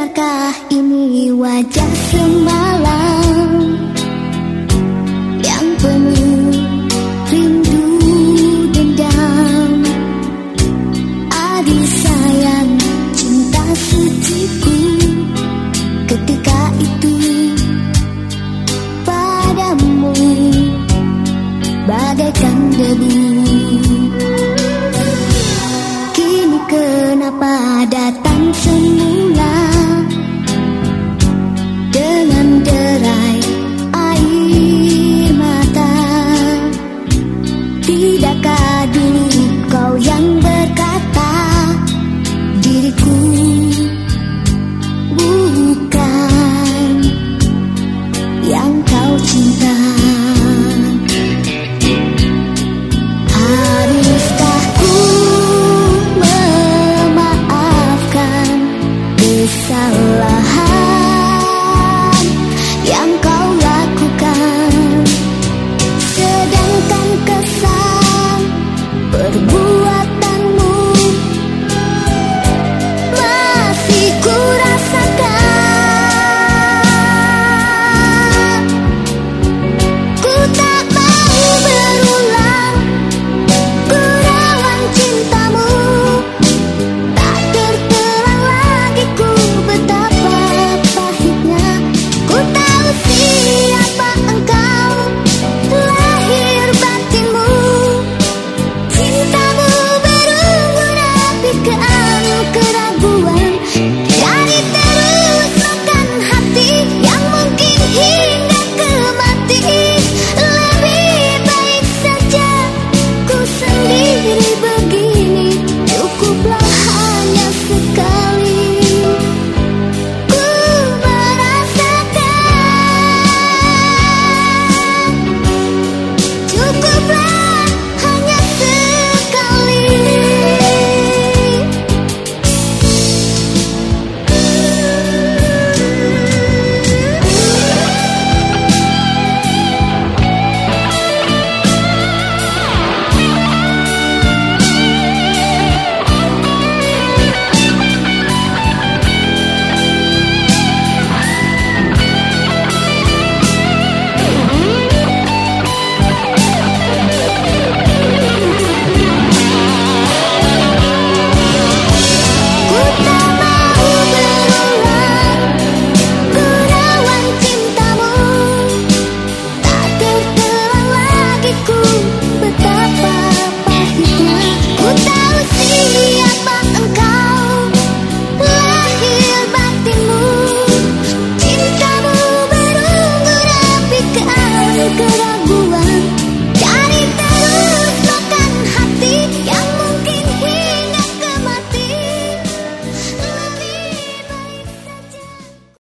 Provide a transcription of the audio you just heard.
benarkah ini wajah semalam yang penuh rindu dendam? Adik sayang cinta suciku ketika itu padamu bagaikan debu. Kini kenapa ada